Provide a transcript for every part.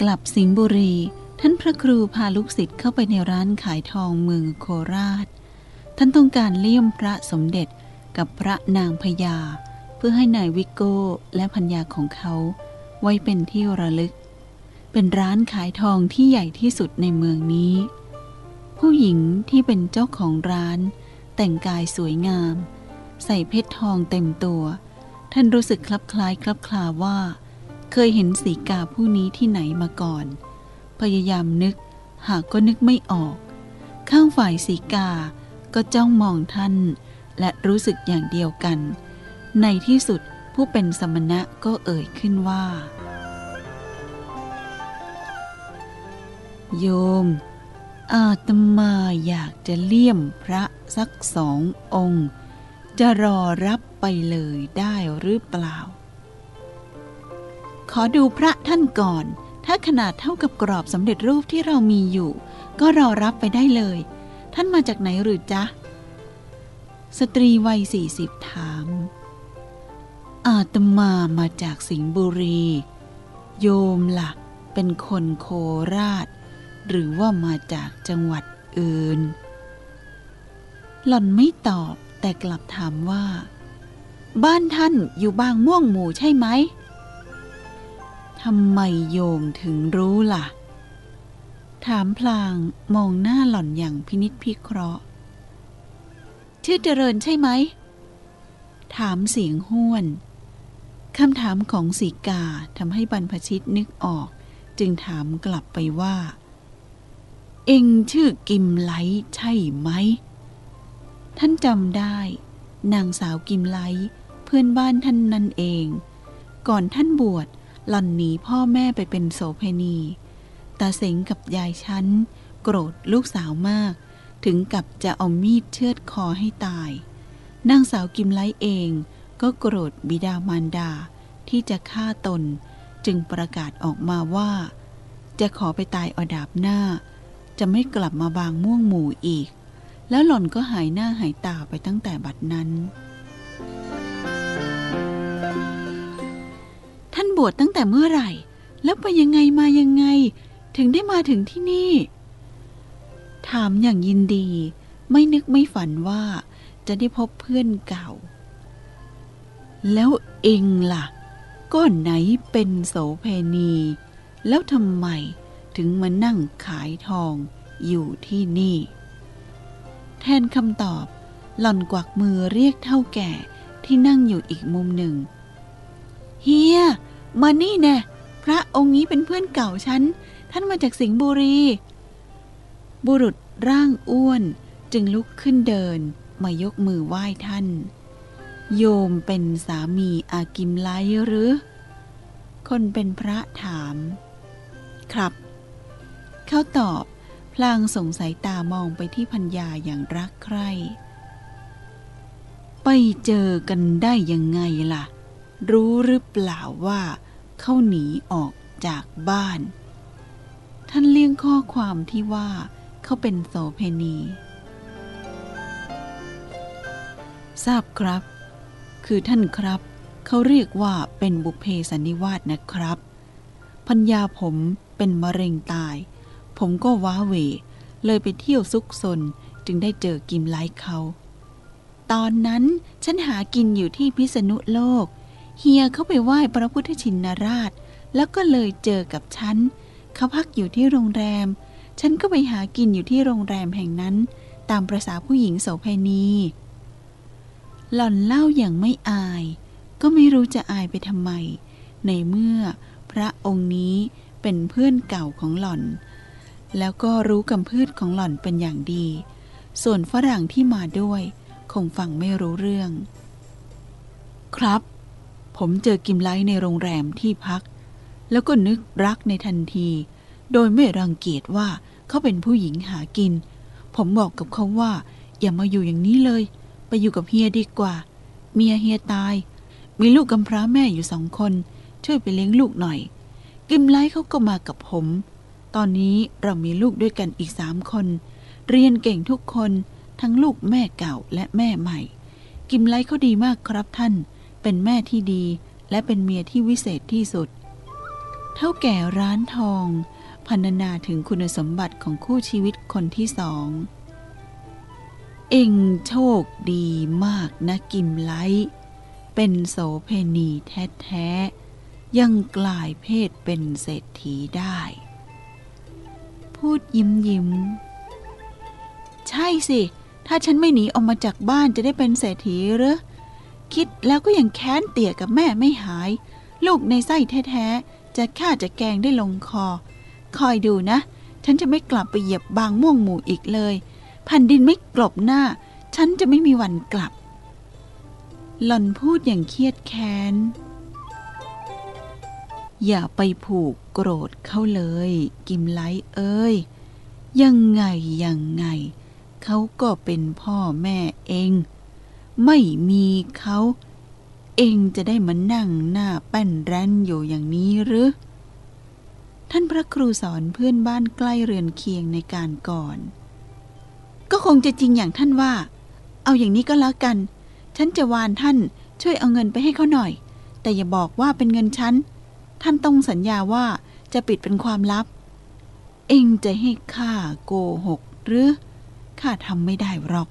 กลับสิงห์บุรี ท่านพระครูพาลูกศิษย์เข้าไปในร้านขายทองเมืองโคราช ท่านต้องการเลี่ยมพระสมเด็จกับพระนางพญา เพื่อให้นายวิโก้และพัญญาของเขา ไว้เป็นที่ระลึก เป็นร้านขายทองที่ใหญ่ที่สุดในเมืองนี้ ผู้หญิงที่เป็นเจ้าของร้าน แต่งกายสวยงาม ใส่เพชรทองเต็มตัว ท่านรู้สึกคลับคล้ายคลับคลาว่า เคยเห็นสีกาผู้นี้ที่ไหนมาก่อน พยายามนึก หากก็นึกไม่ออก ข้างฝ่ายสีกาก็จ้องมองท่าน และรู้สึกอย่างเดียวกัน ในที่สุดผู้เป็นสมณะก็เอ่ยขึ้นว่า โยม อาตมาอยากจะเลี่ยมพระสักสององค์ จะรอรับไปเลยได้หรือเปล่า ขอดูพระท่านก่อน ถ้าขนาดเท่ากับกรอบสำเร็จรูปที่เรามีอยู่ ก็รอรับไปได้เลย ท่านมาจากไหนหรือจ๊ะ สตรีวัยสี่สิบถาม อาตมามาจากสิงห์บุรี โยมละ่ะ เป็นคนโคราช หรือว่ามาจากจังหวัดอื่น หล่อนไม่ตอบแต่กลับถามว่า บ้านท่านอยู่บางม่วงหมู่ใช่ไหม ทำไมโยมถึงรู้ล่ะ ถามพลางมองหน้าหล่อนอย่างพินิษพิเคราะห์ ชื่อเจริญใช่ไหม ถามเสียงห้วน คำถามของสีกาทำให้บรรพชิตนึกออก จึงถามกลับไปว่า เอ็งชื่อกิมไลใช่ไหม ท่านจำได้ นางสาวกิมไลเพื่อนบ้านท่านนั่นเอง ก่อนท่านบวช หล่อนหนีพ่อแม่ไปเป็นโสเพณีตาเสงกับยายชั้นโกรธลูกสาวมาก ถึงกับจะเอามีดเชือดคอให้ตาย นางสาวกิมไลเองก็โกรธบิดามารดาที่จะฆ่าตน จึงประกาศออกมาว่า จะขอไปตายอดาบหน้า จะไม่กลับมาบางม่วงหมู่อีก แล้วหล่อนก็หายหน้าหายตาไปตั้งแต่บัดนั้น ท่านบวชตั้งแต่เมื่อไหร่ แล้วไปยังไงมายังไง ถึงได้มาถึงที่นี่ ถามอย่างยินดี ไม่นึกไม่ฝันว่าจะได้พบเพื่อนเก่า แล้วเองล่ะ ก็ไหนเป็นโสเพณี แล้วทำไมถึงมานั่งขายทองอยู่ที่นี่ แทนคำตอบ หล่อนกวักมือเรียกเท่าแก่ที่นั่งอยู่อีกมุมหนึ่ง เฮียมานี่แน่พระองค์นี้เป็นเพื่อนเก่าฉัน ท่านมาจากสิงห์บุรี บุรุษร่างอ้วนจึงลุกขึ้นเดินมายกมือไหว้ท่าน โยมเป็นสามีอากิมไลหรือ คนเป็นพระถาม ครับ เขาตอบพลางสงสัยตามองไปที่พัญญาอย่างรักใคร่ ไปเจอกันได้ยังไงล่ะ รู้หรือเปล่าว่าเขาหนีออกจากบ้าน ท่านเลี่ยงข้อความที่ว่าเขาเป็นโสเพณี ทราบครับ คือท่านครับ เขาเรียกว่าเป็นบุเพสันนิวาสนะครับพัญญาผมเป็นมะเร็งตาย ผมก็ว้าเหวเลยไปเที่ยวซุกซนจึงได้เจอกิมไลเขา ตอนนั้นฉันหากินอยู่ที่พิษณุโลก เฮียเขาไปไหว้พระพุทธชินราช แล้วก็เลยเจอกับฉัน เขาพักอยู่ที่โรงแรม ฉันก็ไปหากินอยู่ที่โรงแรมแห่งนั้น ตามประษาผู้หญิงโสเภณีหล่อนเล่าอย่างไม่อาย ก็ไม่รู้จะอายไปทำไม ในเมื่อพระองค์นี้เป็นเพื่อนเก่าของหล่อน แล้วก็รู้กำพืชของหล่อนเป็นอย่างดี ส่วนฝรั่งที่มาด้วย คงฟังไม่รู้เรื่อง ครับ ผมเจอกิมไลในโรงแรมที่พัก แล้วก็นึกรักในทันที โดยไม่รังเกียจว่าเขาเป็นผู้หญิงหากิน ผมบอกกับเขาว่า อย่ามาอยู่อย่างนี้เลย ไปอยู่กับเฮียดีกว่า เมียเฮียตาย มีลูกกำพร้าแม่อยู่สองคน ช่วยไปเลี้ยงลูกหน่อย กิมไลเขาก็มากับผม ตอนนี้เรามีลูกด้วยกันอีกสามคน เรียนเก่งทุกคนทั้งลูกแม่เก่าและแม่ใหม่ กิมไลเขาดีมากครับท่าน เป็นแม่ที่ดี และเป็นเมียที่วิเศษที่สุด เท่าแก่ร้านทองพรรณนาถึงคุณสมบัติของคู่ชีวิตคนที่สอง เองโชคดีมากนะกิมไลท์เป็นโสเพณีแท้ๆ ยังกลายเพศเป็นเศรษฐีได้ พูดยิ้มยิ้ม ใช่สิ ถ้าฉันไม่หนีออกมาจากบ้านจะได้เป็นเศรษฐีหรือ คิดแล้วก็ยังแค้นเตี่ยกับแม่ไม่หาย ลูกในไส้แท้ๆ จะฆ่าจะแกงได้ลงคอ คอยดูนะ ฉันจะไม่กลับไปเหยียบบางม่วงหมู่อีกเลยแผ่นดินไม่กลบหน้า ฉันจะไม่มีวันกลับ หล่อนพูดอย่างเครียดแค้น อย่าไปผูกโกรธเขาเลย กิมไลเอ้ย ยังไงยังไง เขาก็เป็นพ่อแม่เอง ไม่มีเขา เองจะได้มานั่งหน้าแป้นแรนอยู่อย่างนี้หรือ ท่านพระครูสอนเพื่อนบ้านใกล้เรือนเคียงในการก่อน ก็คงจะจริงอย่างท่านว่า เอาอย่างนี้ก็แล้วกัน ฉันจะวานท่านช่วยเอาเงินไปให้เขาหน่อย แต่อย่าบอกว่าเป็นเงินฉัน ท่านต้องสัญญาว่าจะปิดเป็นความลับ เองจะให้ข้าโกหกหรือข้าทำไม่ได้หรอก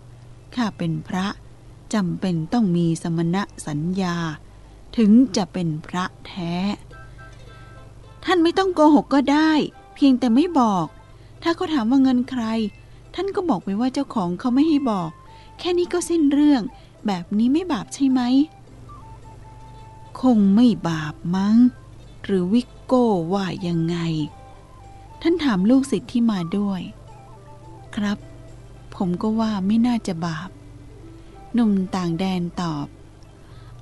ข้าเป็นพระ จำเป็นต้องมีสมณะสัญญา ถึงจะเป็นพระแท้ ท่านไม่ต้องโกหกก็ได้ เพียงแต่ไม่บอก ถ้าเขาถามว่าเงินใคร ท่านก็บอกไปว่าเจ้าของเขาไม่ให้บอก แค่นี้ก็สิ้นเรื่อง แบบนี้ไม่บาปใช่ไหม คงไม่บาปมั้ง หรือวิกโก้ว่ายังไง ท่านถามลูกศิษย์ที่มาด้วย ครับ ผมก็ว่าไม่น่าจะบาป หนุ่มต่างแดนตอบ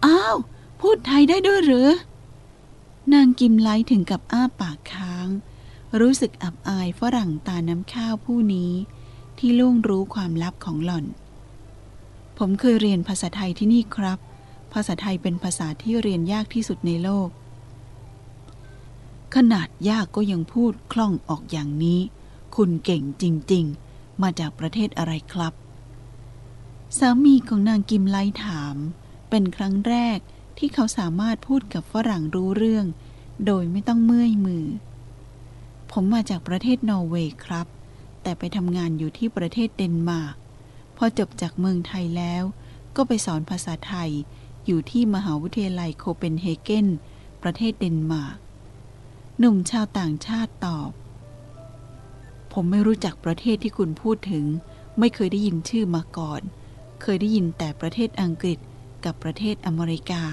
อ้าว พูดไทยได้ด้วยหรือ นางกิมไลถึงกับอ้าปากค้าง รู้สึกอับอายฝรั่งตาน้ำข้าวผู้นี้ ที่ล่วงรู้ความลับของหล่อน ผมเคยเรียนภาษาไทยที่นี่ครับ ภาษาไทยเป็นภาษาที่เรียนยากที่สุดในโลก ขนาดยากก็ยังพูดคล่องออกอย่างนี้ คุณเก่งจริง ๆ มาจากประเทศอะไรครับ สามีของนางกิมไลถาม เป็นครั้งแรกที่เขาสามารถพูดกับฝรั่งรู้เรื่อง โดยไม่ต้องเมื่อยมือ ผมมาจากประเทศนอร์เวย์ครับ แต่ไปทำงานอยู่ที่ประเทศเดนมาร์กพอจบจากเมืองไทยแล้ว ก็ไปสอนภาษาไทย อยู่ที่มหาวิทยาลัยโคเปนเฮเกนประเทศเดนมาร์กหนุ่มชาวต่างชาติตอบ ผมไม่รู้จักประเทศที่คุณพูดถึง ไม่เคยได้ยินชื่อมาก่อน เคยได้ยินแต่ประเทศอังกฤษกับประเทศอเมริกา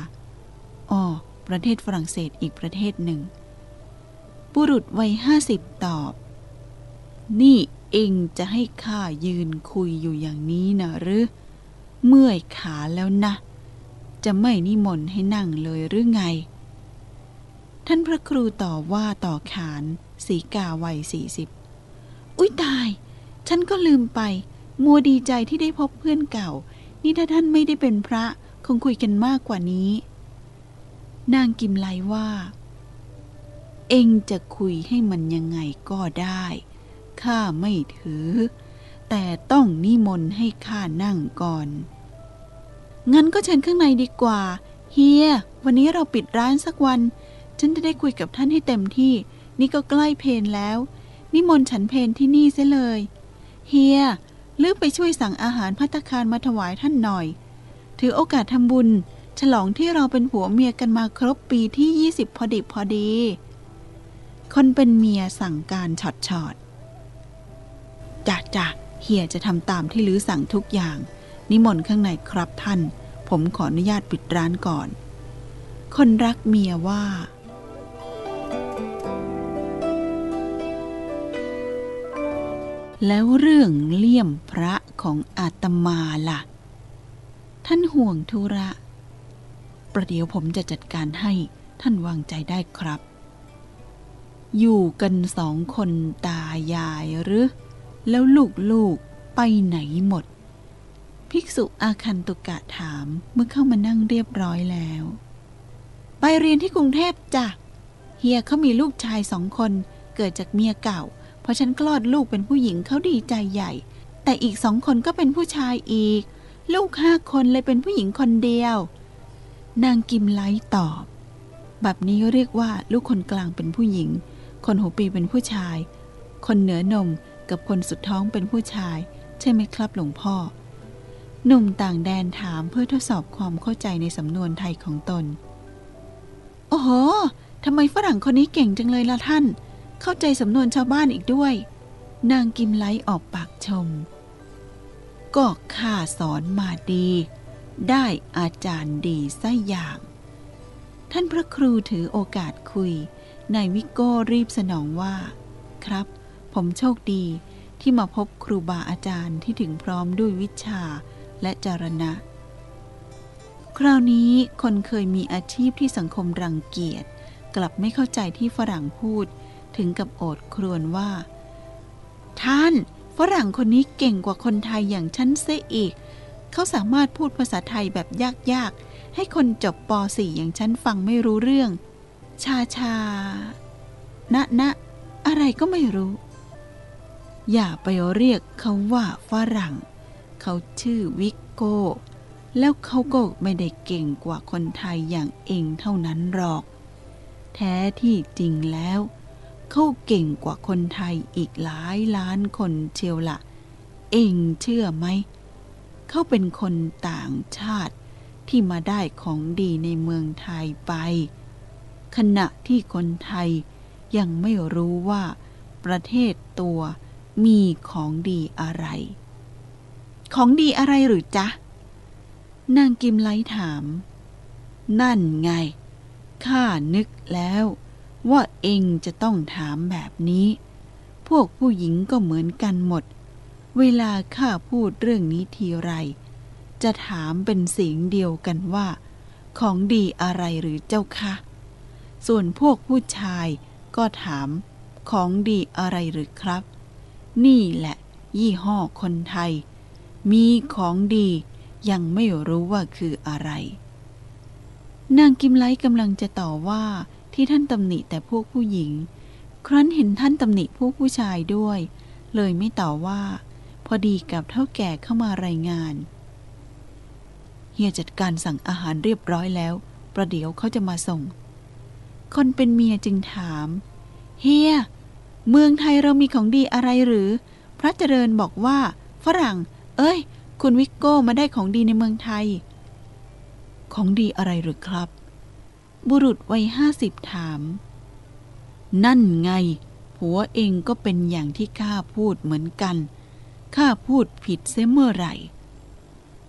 อ้อ ประเทศฝรั่งเศสอีกประเทศหนึ่ง บุรุษวัยห้าสิบตอบ นี่เองจะให้ข้ายืนคุยอยู่อย่างนี้นะหรือ เมื่อยขาแล้วนะ จะไม่นิมนต์ให้นั่งเลยหรือไง ท่านพระครูต่อว่าต่อขานสีกาวัยสี่สิบ อุ๊ยตาย ฉันก็ลืมไป มัวดีใจที่ได้พบเพื่อนเก่า นี่ถ้าท่านไม่ได้เป็นพระคงคุยกันมากกว่านี้ นางกิมไลว่า เองจะคุยให้มันยังไงก็ได้ ข้าไม่ถือ แต่ต้องนิมนต์ให้ข้านั่งก่อน งั้นก็เชิญข้างในดีกว่า เฮีย วันนี้เราปิดร้านสักวัน ฉันจะได้คุยกับท่านให้เต็มที่ นี่ก็ใกล้เพลแล้ว นิมนต์ฉันเพลที่นี่เสียเลย เฮีย ลื้อไปช่วยสั่งอาหารพัตตาคารมาถวายท่านหน่อย ถือโอกาสทำบุญ ฉลองที่เราเป็นผัวเมียกันมาครบปีที่ 20 พอดิบพอดี คนเป็นเมียสั่งการช็อตช็อตจ้ะจ้ะเฮียจะทำตามที่ลื้อสั่งทุกอย่าง นิมนต์ข้างในครับท่าน ผมขออนุญาตปิดร้านก่อน คนรักเมียว่า แล้วเรื่องเลี่ยมพระของอาตมาล่ะ ท่านห่วงธุระ ประเดี๋ยวผมจะจัดการให้ท่านวางใจได้ครับ อยู่กันสองคนตายายหรือ แล้วลูกๆไปไหนหมด ภิกษุอาคันตุกะถามเมื่อเข้ามานั่งเรียบร้อยแล้ว ไปเรียนที่กรุงเทพจ้ะ เฮียเขามีลูกชายสองคนเกิดจากเมียเก่า อฉันคลอดลูกเป็นผู้หญิงเขาดีใจใหญ่ แต่อีกสองคนก็เป็นผู้ชายอีก ลูกห้าคนเลยเป็นผู้หญิงคนเดียว นางกิมไลตอบ แบบนี้เรียกว่าลูกคนกลางเป็นผู้หญิง คนหัวปีเป็นผู้ชาย คนเหนือนมกับคนสุดท้องเป็นผู้ชาย ใช่ไหมครับหลวงพ่อ หนุ่มต่างแดนถามเพื่อทดสอบความเข้าใจในสำนวนไทยของตน โอ้โหทำไมฝรั่งคนนี้เก่งจังเลยล่ะท่าน เข้าใจสำนวนชาวบ้านอีกด้วย นางกิมไลออกปากชม ก็ข้าสอนมาดี ได้อาจารย์ดีซะอย่าง ท่านพระครูถือโอกาสคุยนายวิโก้รีบสนองว่า ครับ ผมโชคดีที่มาพบครูบาอาจารย์ที่ถึงพร้อมด้วยวิชาและจารณะ คราวนี้คนเคยมีอาชีพที่สังคมรังเกียจ กลับไม่เข้าใจที่ฝรั่งพูด ถึงกับโอดครวญว่า ท่านฝรั่งคนนี้เก่งกว่าคนไทยอย่างฉันเสียอีก เขาสามารถพูดภาษาไทยแบบยากๆ ให้คนจบป .4 อย่างฉันฟังไม่รู้เรื่อง ชาชาณณอะไรก็ไม่รู้ อย่าไปเรียกเขาว่าฝรั่ง เขาชื่อวิกโก้ แล้วเขาก็ไม่ได้เก่งกว่าคนไทยอย่างเองเท่านั้นหรอก แท้ที่จริงแล้ว เขาเก่งกว่าคนไทยอีกหลายล้านคนเชียวละ เองเชื่อไหม เขาเป็นคนต่างชาติที่มาได้ของดีในเมืองไทยไป ขณะที่คนไทยยังไม่รู้ว่าประเทศตัวมีของดีอะไร ของดีอะไรหรือจ๊ะ นางกิมไลถาม นั่นไง ข้านึกแล้ว ว่าเองจะต้องถามแบบนี้ พวกผู้หญิงก็เหมือนกันหมด เวลาข้าพูดเรื่องนี้ทีไร จะถามเป็นเสียงเดียวกันว่า ของดีอะไรหรือเจ้าคะส่วนพวกผู้ชายก็ถามของดีอะไรหรือครับ นี่แหละ ยี่ห้อคนไทย มีของดียังไม่รู้ว่าคืออะไร นางกิมไลกำลังจะต่อว่า ที่ท่านตำหนิแต่พวกผู้หญิง ครั้นเห็นท่านตำหนิพวกผู้ชายด้วย เลยไม่ต่อว่า พอดีกับเท่าแก่เข้ามารายงาน เฮียจัดการสั่งอาหารเรียบร้อยแล้ว ประเดี๋ยวเขาจะมาส่ง คนเป็นเมียจึงถาม เฮีย เมืองไทยเรามีของดีอะไรหรือ พระเจริญบอกว่า ฝรั่ง เอ้ย คุณวิกโก้มาได้ของดีในเมืองไทย ของดีอะไรหรือครับ บุรุษวัยห้าสิบถาม นั่นไง ผัวเองก็เป็นอย่างที่ข้าพูดเหมือนกัน ข้าพูดผิดเสียเมื่อไหร่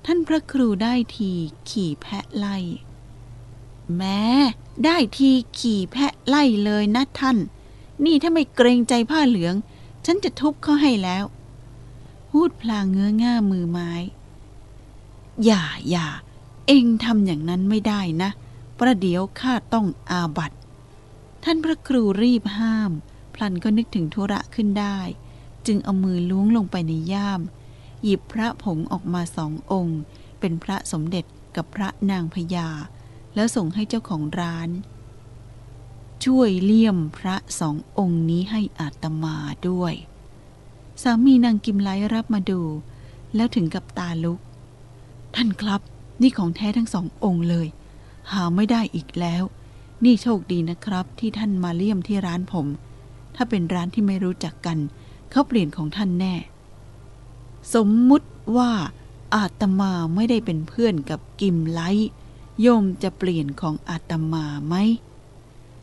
ท่านพระครูได้ทีขี่แพะไล่ แม้ได้ทีขี่แพะไล่เลยนะท่าน นี่ถ้าไม่เกรงใจผ้าเหลือง ฉันจะทุบเขาให้แล้ว พูดพลางเงื้อง่ามือไม้ อย่าอย่าเองทำอย่างนั้นไม่ได้นะ ประเดี๋ยวข้าต้องอาบัตท่านพระครูรีบห้าม พลันก็นึกถึงธุระขึ้นได้ จึงเอามือล้วงลงไปในย่าม หยิบพระผงออกมาสององค์ เป็นพระสมเด็จกับพระนางพญา แล้วส่งให้เจ้าของร้าน ช่วยเลี่ยมพระสององค์นี้ให้อาตมาด้วย สามีนางกิมไลรับมาดู แล้วถึงกับตาลุก ท่านครับ นี่ของแท้ทั้งสององค์เลย หาไม่ได้อีกแล้ว นี่โชคดีนะครับ ที่ท่านมาเลี่ยมที่ร้านผม ถ้าเป็นร้านที่ไม่รู้จักกัน เขาเปลี่ยนของท่านแน่ สมมุติว่าอาตมาไม่ได้เป็นเพื่อนกับกิมไลโยมจะเปลี่ยนของอาตมาไหม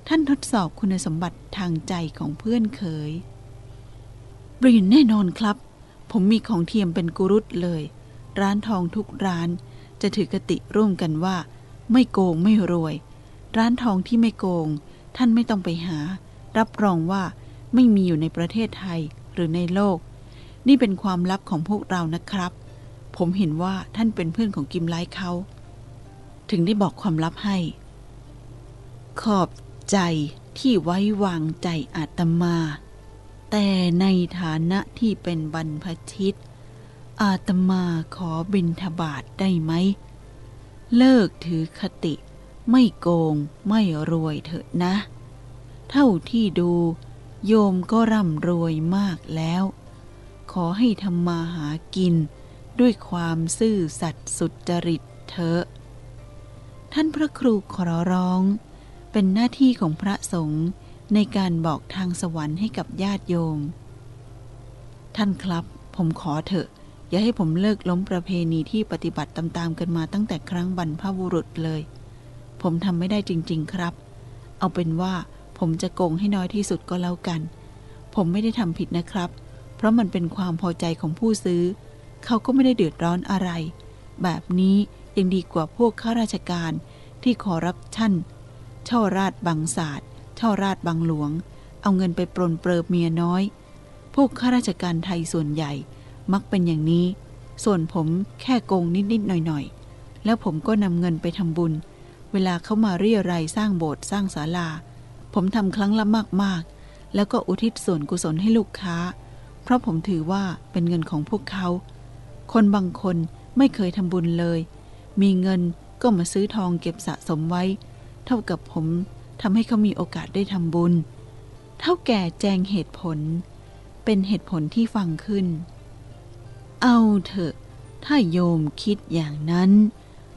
ท่านทดสอบคุณสมบัติทางใจของเพื่อนเคย เปลี่ยนแน่นอนครับ ผมมีของเทียมเป็นกุรุตเลย ร้านทองทุกร้านจะถือกติร่วมกันว่า ไม่โกงไม่รวย ร้านทองที่ไม่โกง ท่านไม่ต้องไปหา รับรองว่าไม่มีอยู่ในประเทศไทยหรือในโลก นี่เป็นความลับของพวกเรานะครับ ผมเห็นว่าท่านเป็นเพื่อนของกิมไลท์เขา ถึงได้บอกความลับให้ ขอบใจที่ไว้วางใจอาตมา แต่ในฐานะที่เป็นบรรพชิต อาตมาขอบิณฑบาตได้ไหม เลิกถือคติ ไม่โกงไม่รวยเถอะนะ เท่าที่ดู โยมก็ร่ำรวยมากแล้ว ขอให้ทำมาหากิน ด้วยความซื่อสัตย์สุจริตเถอะ ท่านพระครูขอร้อง เป็นหน้าที่ของพระสงฆ์ในการบอกทางสวรรค์ให้กับญาติโยม ท่านครับ ผมขอเถอะ อย่าให้ผมเลิกล้มประเพณีที่ปฏิบัติตามๆกันมาตั้งแต่ครั้งบรรพบุรุษเลย ผมทำไม่ได้จริง ๆ ครับ เอาเป็นว่าผมจะโกงให้น้อยที่สุดก็แล้วกัน ผมไม่ได้ทำผิดนะครับ เพราะมันเป็นความพอใจของผู้ซื้อ เขาก็ไม่ได้เดือดร้อนอะไร แบบนี้ยังดีกว่าพวกข้าราชการที่ขอรับชั่นช่อราดบังศาสตร์ช่อราดบังหลวง เอาเงินไปปรนเปรอเมียน้อย พวกข้าราชการไทยส่วนใหญ่ มักเป็นอย่างนี้ ส่วนผมแค่โกงนิดๆหน่อยๆ แล้วผมก็นำเงินไปทำบุญ เวลาเขามาเรียรายสร้างโบสถ์สร้างศาลา ผมทำครั้งละมากๆ แล้วก็อุทิศส่วนกุศลให้ลูกค้า เพราะผมถือว่าเป็นเงินของพวกเขา คนบางคนไม่เคยทำบุญเลย มีเงินก็มาซื้อทองเก็บสะสมไว้ เท่ากับผมทำให้เขามีโอกาสได้ทำบุญ เท่าแก่แจงเหตุผล เป็นเหตุผลที่ฟังขึ้น เอาเถอะ ถ้าโยมคิดอย่างนั้น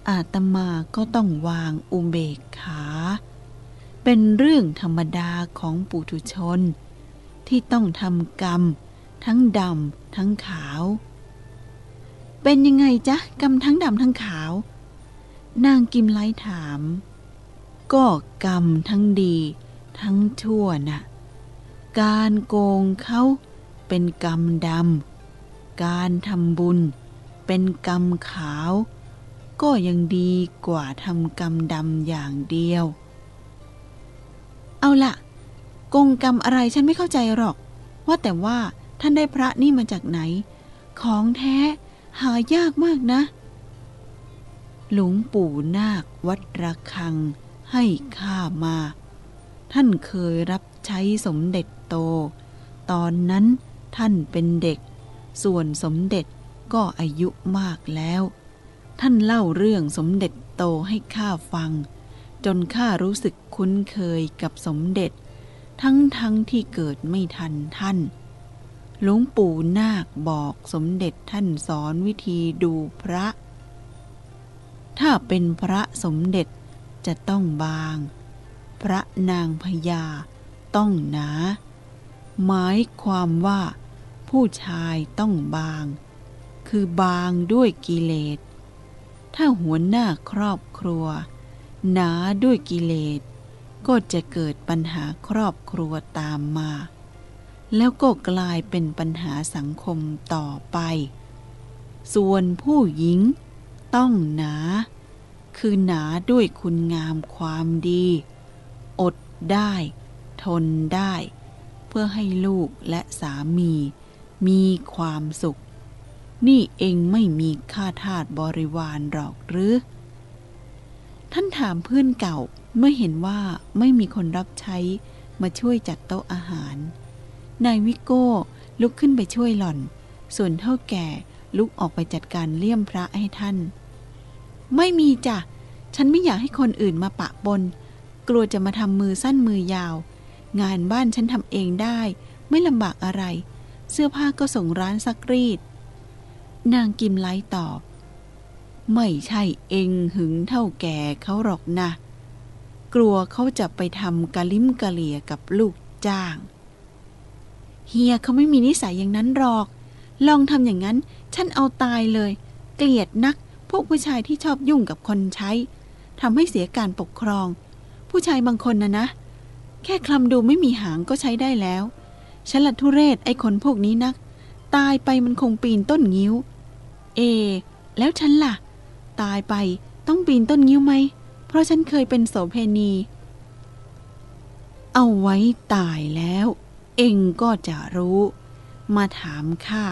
อาตมาก็ต้องวางอุเบกขา เป็นเรื่องธรรมดาของปุถุชน ที่ต้องทำกรรม ทั้งดำทั้งขาว เป็นยังไงจ๊ะ กรรมทั้งดำทั้งขาว นางกิมไลถาม ก็กรรมทั้งดี ทั้งชั่วนะ่ะการโกงเขาเป็นกรรมดำ การทำบุญ เป็นกรรมขาว ก็ยังดีกว่าทำกรรมดำอย่างเดียว เอาละกงกรรมอะไรฉันไม่เข้าใจหรอก ว่าแต่ว่าท่านได้พระนี่มาจากไหน ของแท้หายากมากนะ หลวงปู่นาควัดระฆังให้ข้ามา ท่านเคยรับใช้สมเด็จโต ตอนนั้นท่านเป็นเด็ก ส่วนสมเด็จก็อายุมากแล้ว ท่านเล่าเรื่องสมเด็จโตให้ข้าฟัง จนข้ารู้สึกคุ้นเคยกับสมเด็จ ทั้งทั้งที่เกิดไม่ทันท่านหลวงปู่นาคบอกสมเด็จท่านสอนวิธีดูพระ ถ้าเป็นพระสมเด็จจะต้องบาง พระนางพญาต้องหนา หมายความว่า ผู้ชายต้องบาง คือบางด้วยกิเลส ถ้าหัวหน้าครอบครัว หนาด้วยกิเลส ก็จะเกิดปัญหาครอบครัวตามมา แล้วก็กลายเป็นปัญหาสังคมต่อไป ส่วนผู้หญิงต้องหนา คือหนาด้วยคุณงามความดี อดได้ ทนได้ เพื่อให้ลูกและสามี มีความสุข นี่เองไม่มีค่าทาสบริวารหรอกหรือ ท่านถามเพื่อนเก่าเมื่อเห็นว่าไม่มีคนรับใช้มาช่วยจัดโต๊ะอาหาร นายวิโก้ลุกขึ้นไปช่วยหล่อน ส่วนเท่าแก่ลุกออกไปจัดการเลี่ยมพระให้ท่าน ไม่มีจ้ะ ฉันไม่อยากให้คนอื่นมาปะปน กลัวจะมาทำมือสั้นมือยาว งานบ้านฉันทำเองได้ ไม่ลำบากอะไร เสื้อผ้าก็ส่งร้านซักรีด นางกิมไลตอบ ไม่ใช่เองหึงเท่าแก่เขาหรอกนะ กลัวเขาจะไปทำกะลิมกะเหลี่ยกับลูกจ้าง เฮียเขาไม่มีนิสัยอย่างนั้นหรอก ลองทำอย่างนั้น ฉันเอาตายเลย เกลียดนักพวกผู้ชายที่ชอบยุ่งกับคนใช้ทำให้เสียการปกครอง ผู้ชายบางคนนะนะ แค่คลำดูไม่มีหางก็ใช้ได้แล้ว ฉันละทุเรศไอ้คนพวกนี้นัก ตายไปมันคงปีนต้นงิ้ว เอ แล้วฉันล่ะ ตายไปต้องปีนต้นงิ้วไหม เพราะฉันเคยเป็นโสเพณี เอาไว้ตายแล้ว เองก็จะรู้ มาถามข้า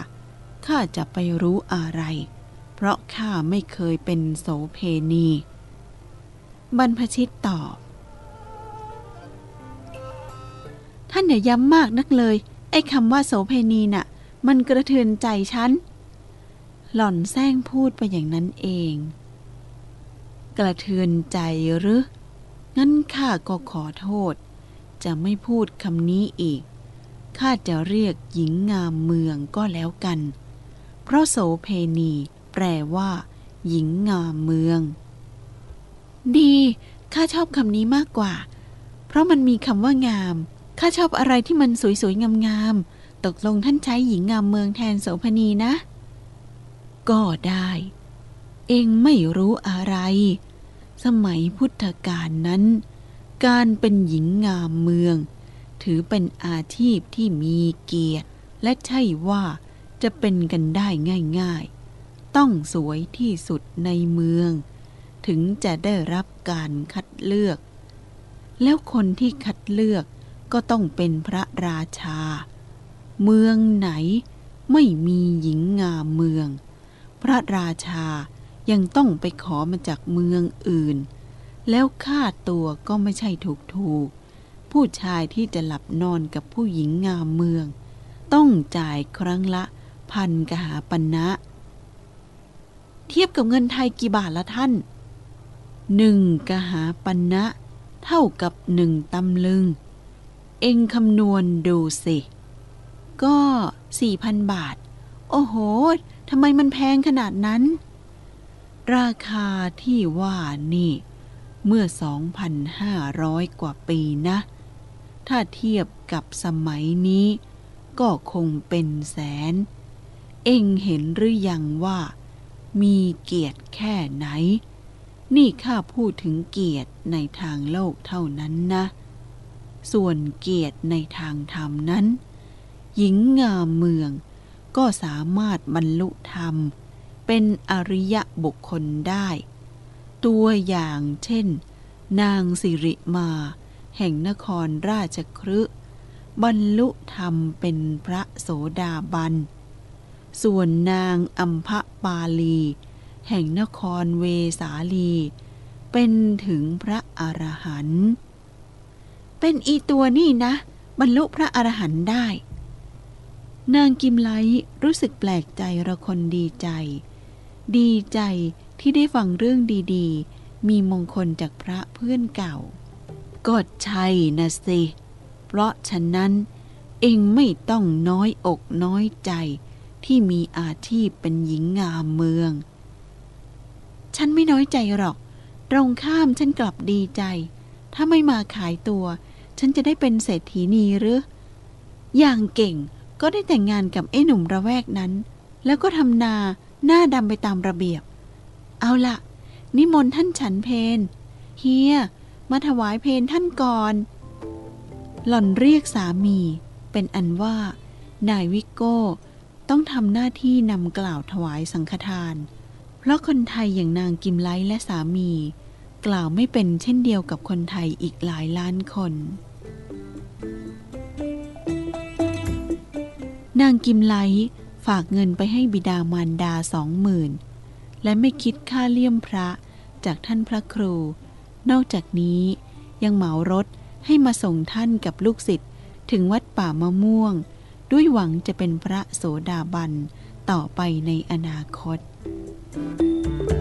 ข้าจะไปรู้อะไร เพราะข้าไม่เคยเป็นโสเพณี บรรพชิตตอบ ท่านอย่าย้ำมากนักเลย ไอ้คำว่าโสเพณีน่ะ มันกระเทือนใจฉัน หล่อนแซงพูดไปอย่างนั้นเอง กระเทือนใจหรือ งั้นข้าก็ขอโทษ จะไม่พูดคำนี้อีก ข้าจะเรียกหญิงงามเมืองก็แล้วกัน เพราะโสเพณี แปลว่า หญิงงามเมือง ดี ข้าชอบคำนี้มากกว่า เพราะมันมีคำว่างาม ข้าชอบอะไรที่มันสวยๆ งามๆ ตกลงท่านใช้หญิงงามเมืองแทนโสภณีนะ ก็ได้ เองไม่รู้อะไร สมัยพุทธกาลนั้น การเป็นหญิงงามเมือง ถือเป็นอาชีพที่มีเกียรติ และใช่ว่าจะเป็นกันได้ง่ายๆ ต้องสวยที่สุดในเมือง ถึงจะได้รับการคัดเลือก แล้วคนที่คัดเลือก ก็ต้องเป็นพระราชา เมืองไหนไม่มีหญิงงามเมือง พระราชายังต้องไปขอมาจากเมืองอื่น แล้วค่าตัวก็ไม่ใช่ถูกถูกๆผู้ชายที่จะหลับนอนกับผู้หญิงงามเมือง ต้องจ่ายครั้งละพันกหาปณะนะ เทียบกับเงินไทยกี่บาทละท่านหนึ่งกหาปณะนะ เท่ากับหนึ่งตำลึง เองคำนวณดูสิ ก็สี่พันบาท โอ้โหทำไมมันแพงขนาดนั้น ราคาที่ว่านี่ เมื่อ 2,500 กว่าปีนะ ถ้าเทียบกับสมัยนี้ ก็คงเป็นแสน เองเห็นหรือยังว่า มีเกียรติแค่ไหน นี่ข้าพูดถึงเกียรติในทางโลกเท่านั้นนะ ส่วนเกียรติในทางธรรมนั้น หญิงงามเมืองก็สามารถบรรลุธรรม เป็นอริยบุคคลได้ ตัวอย่างเช่น นางสิริมา แห่งนครราชครึบรรลุธรรมเป็นพระโสดาบัน ส่วนนางอัมพปาลี แห่งนครเวสาลี เป็นถึงพระอรหันต์ เป็นอีตัวนี่นะ บรรลุพระอรหันต์ได้ นางกิมไลรู้สึกแปลกใจระคนดีใจ ดีใจที่ได้ฟังเรื่องดีๆ มีมงคลจากพระเพื่อนเก่า ก็ใช่นะสิ เพราะฉะนั้น เองไม่ต้องน้อยอกน้อยใจ ที่มีอาชีพเป็นหญิงงามเมือง ฉันไม่น้อยใจหรอก ตรงข้ามฉันกลับดีใจ ถ้าไม่มาขายตัว ฉันจะได้เป็นเศรษฐีนีหรือ อย่างเก่งก็ได้แต่งงานกับไอ้หนุ่มระแวกนั้น แล้วก็ทำนาหน้าดำไปตามระเบียบ เอาละนิมนต์ท่านฉันเพนเฮีย มาถวายเพนท่านก่อน หล่อนเรียกสามี เป็นอันว่า นายวิโก้ ต้องทำหน้าที่นำกล่าวถวายสังฆทาน เพราะคนไทยอย่างนางกิมไลและสามี กล่าวไม่เป็นเช่นเดียวกับคนไทยอีกหลายล้านคน นางกิมไลฝากเงินไปให้บิดามารดาสองหมื่นและไม่คิดค่าเลี่ยมพระจากท่านพระครู นอกจากนี้ยังเหมารถให้มาส่งท่านกับลูกศิษย์ถึงวัดป่ามะม่วง ด้วยหวังจะเป็นพระโสดาบันต่อไปในอนาคต thank you